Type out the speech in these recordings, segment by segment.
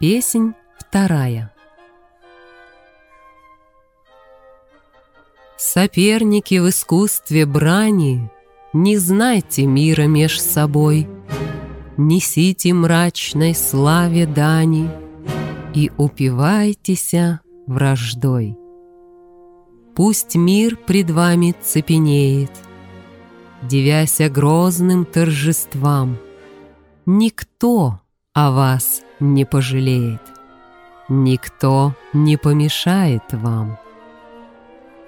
Песнь вторая. Соперники в искусстве брани, Не знайте мира меж собой, Несите мрачной славе дани И упивайтеся враждой. Пусть мир пред вами цепенеет, Девяся грозным торжествам, Никто о вас не пожалеет, Никто не помешает вам.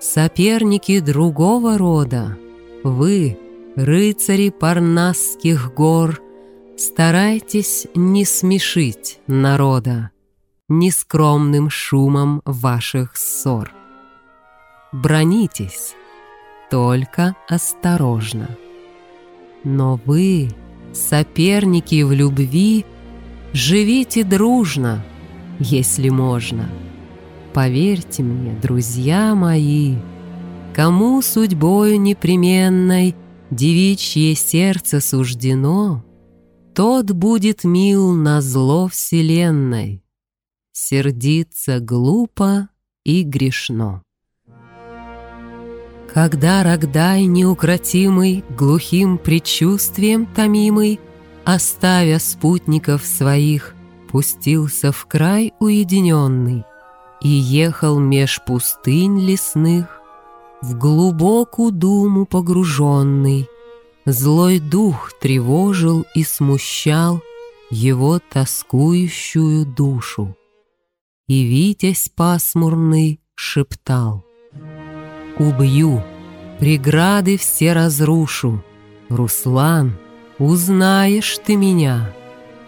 Соперники другого рода, Вы, рыцари парнасских гор, Старайтесь не смешить народа Нескромным шумом ваших ссор. Бронитесь, только осторожно. Но вы, соперники в любви, Живите дружно, если можно. Поверьте мне, друзья мои, Кому судьбою непременной Девичье сердце суждено, Тот будет мил на зло вселенной. Сердиться глупо и грешно. Когда Рогдай неукротимый, Глухим предчувствием томимый, Оставя спутников своих, Пустился в край уединенный И ехал меж пустынь лесных, В глубокую думу погруженный. Злой дух тревожил и смущал Его тоскующую душу. И Витязь пасмурный шептал «Убью, преграды все разрушу, Руслан, узнаешь ты меня,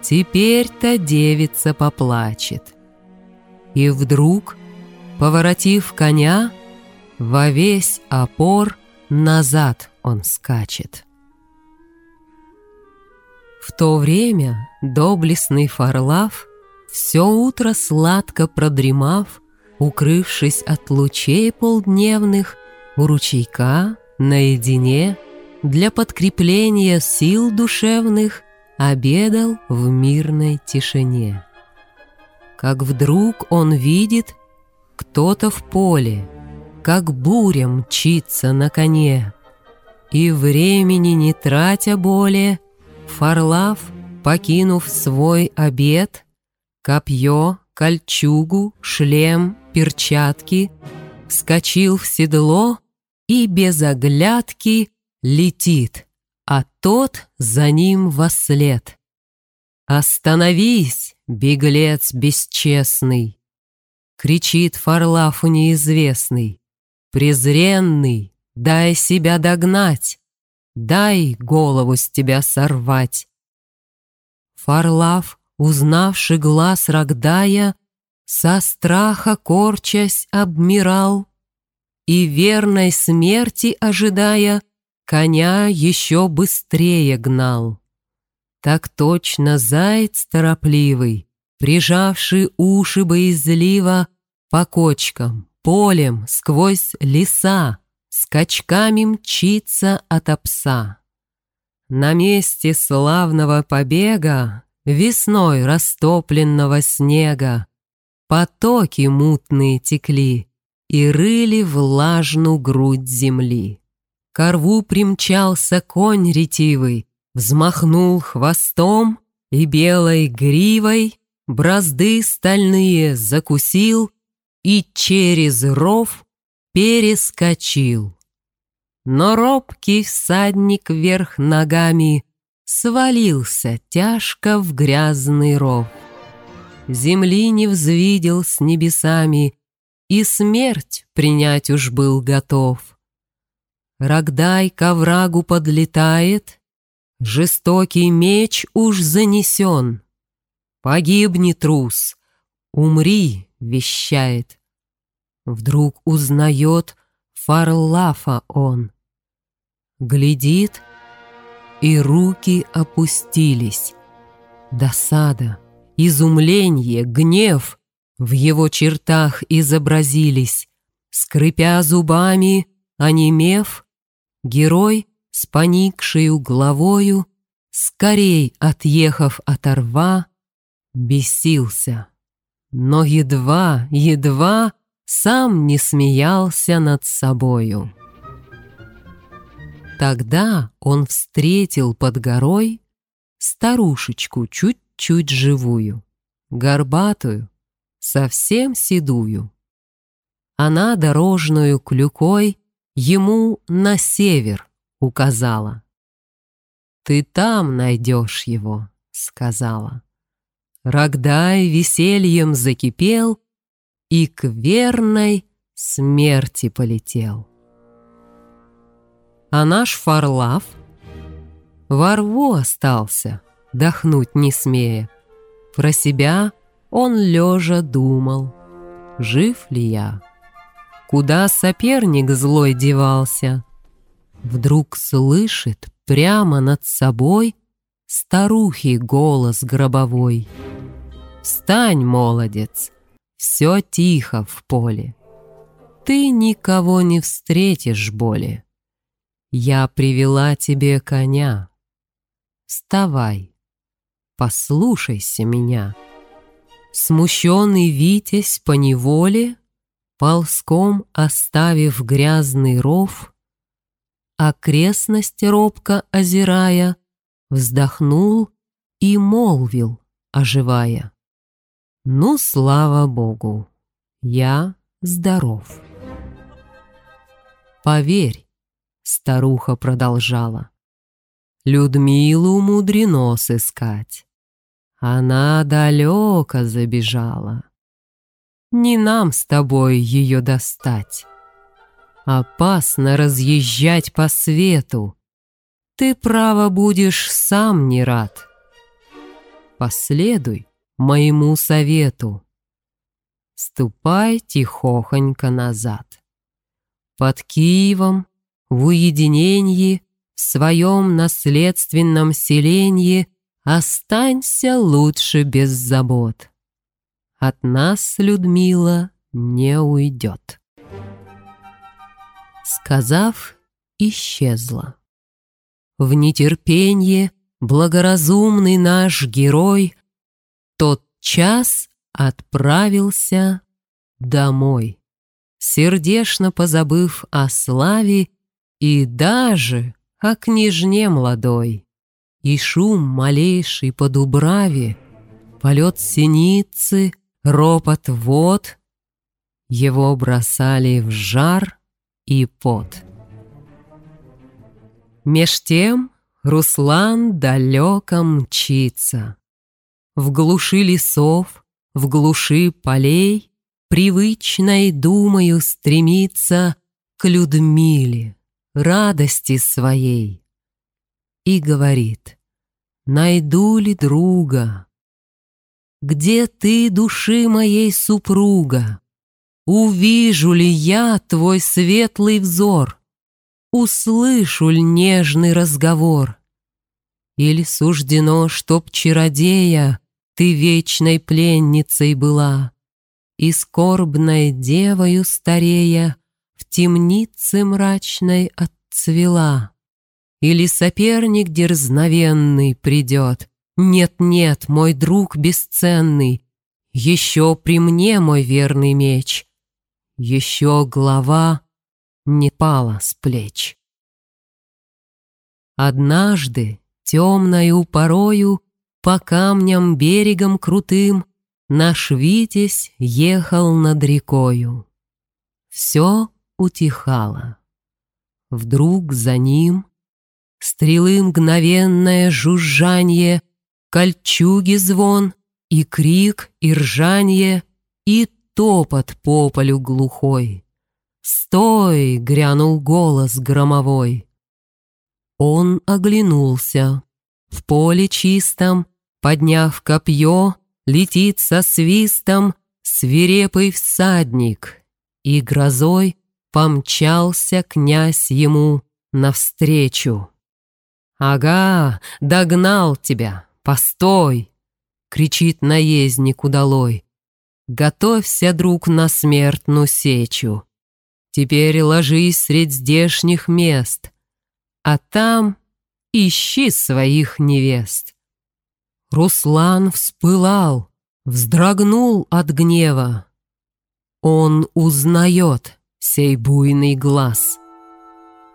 Теперь-то девица поплачет». И вдруг, поворотив коня, Во весь опор назад он скачет. В то время доблестный Фарлав, Все утро сладко продремав, Укрывшись от лучей полдневных, У ручейка наедине Для подкрепления сил душевных Обедал в мирной тишине. Как вдруг он видит, кто-то в поле, Как буря мчится на коне, И времени не тратя более, Фарлав, покинув свой обед, Копье, кольчугу, шлем, перчатки, Вскочил в седло и без оглядки Летит, а тот за ним во след. «Остановись, беглец бесчестный!» Кричит Фарлафу неизвестный. «Презренный, дай себя догнать, Дай голову с тебя сорвать!» Фарлав, узнавший глаз Рогдая, Со страха корчась обмирал И верной смерти ожидая, Коня еще быстрее гнал. Так точно заяц торопливый, Прижавший уши боязливо По кочкам, полем, сквозь леса, Скачками мчится от пса. На месте славного побега Весной растопленного снега Потоки мутные текли И рыли влажную грудь земли. Ко рву примчался конь ретивый, Взмахнул хвостом и белой гривой Бразды стальные закусил И через ров перескочил. Но робкий всадник вверх ногами Свалился тяжко в грязный ров. Земли не взвидел с небесами И смерть принять уж был готов. Рогдай к оврагу подлетает, Жестокий меч уж занесен. Погибни, трус, умри, вещает. Вдруг узнает Фарлафа он. Глядит, и руки опустились. Досада, изумление, гнев В его чертах изобразились. Скрипя зубами, онемев, Герой с поникшею головою, Скорей отъехав от рва, Бесился, но едва, едва сам не смеялся над собою. Тогда он встретил под горой старушечку чуть-чуть живую, горбатую, совсем седую. Она дорожную клюкой ему на север указала. «Ты там найдешь его», — сказала. Рогдай весельем закипел и к верной смерти полетел. А наш Фарлав во рву остался, дохнуть не смея. Про себя он лежа думал, жив ли я, куда соперник злой девался — Вдруг слышит прямо над собой Старухи голос гробовой. «Встань, молодец, все тихо в поле. Ты никого не встретишь боли. Я привела тебе коня. Вставай, послушайся меня». Смущенный Витязь по неволе, Ползком оставив грязный ров, окрестность робко озирая, вздохнул и молвил, оживая. «Ну, слава Богу, я здоров». «Поверь», — старуха продолжала, «Людмилу мудрено сыскать. Она далеко забежала. Не нам с тобой ее достать. Опасно разъезжать по свету. Ты, право, будешь сам не рад. Последуй моему совету. Ступай тихохонько назад. Под Киевом, в уединении, в своем наследственном селенье останься лучше без забот. От нас Людмила не уйдет. Сказав, исчезла. В нетерпенье благоразумный наш герой Тот час отправился домой, Сердечно позабыв о славе И даже о княжне молодой. И шум малейший по дубраве, Полет синицы, ропот вод Его бросали в жар — и пот. Меж тем Руслан далеко мчится. В глуши лесов, в глуши полей Привычной думаю стремится К Людмиле, радости своей. И говорит, найду ли друга? Где ты, души моей супруга? Увижу ли я твой светлый взор? Услышу ли нежный разговор? Или суждено, чтоб чародея Ты вечной пленницей была, И скорбной девою старея В темнице мрачной отцвела? Или соперник дерзновенный придет? Нет-нет, мой друг бесценный, Еще при мне мой верный меч — еще глава не пала с плеч. Однажды, темною порою, По камням берегом крутым, Наш Витязь ехал над рекою. Все утихало. Вдруг за ним Стрелы мгновенное жужжанье, Кольчуги звон, и крик, и ржанье, И топот по полю глухой. «Стой!» — грянул голос громовой. Он оглянулся. В поле чистом, подняв копье, Летит со свистом свирепый всадник, И грозой помчался князь ему навстречу. «Ага, догнал тебя, постой!» — кричит наездник удалой. Готовься, друг, на смертную сечу. Теперь ложись средь здешних мест, А там ищи своих невест. Руслан вспылал, вздрогнул от гнева. Он узнает сей буйный глаз.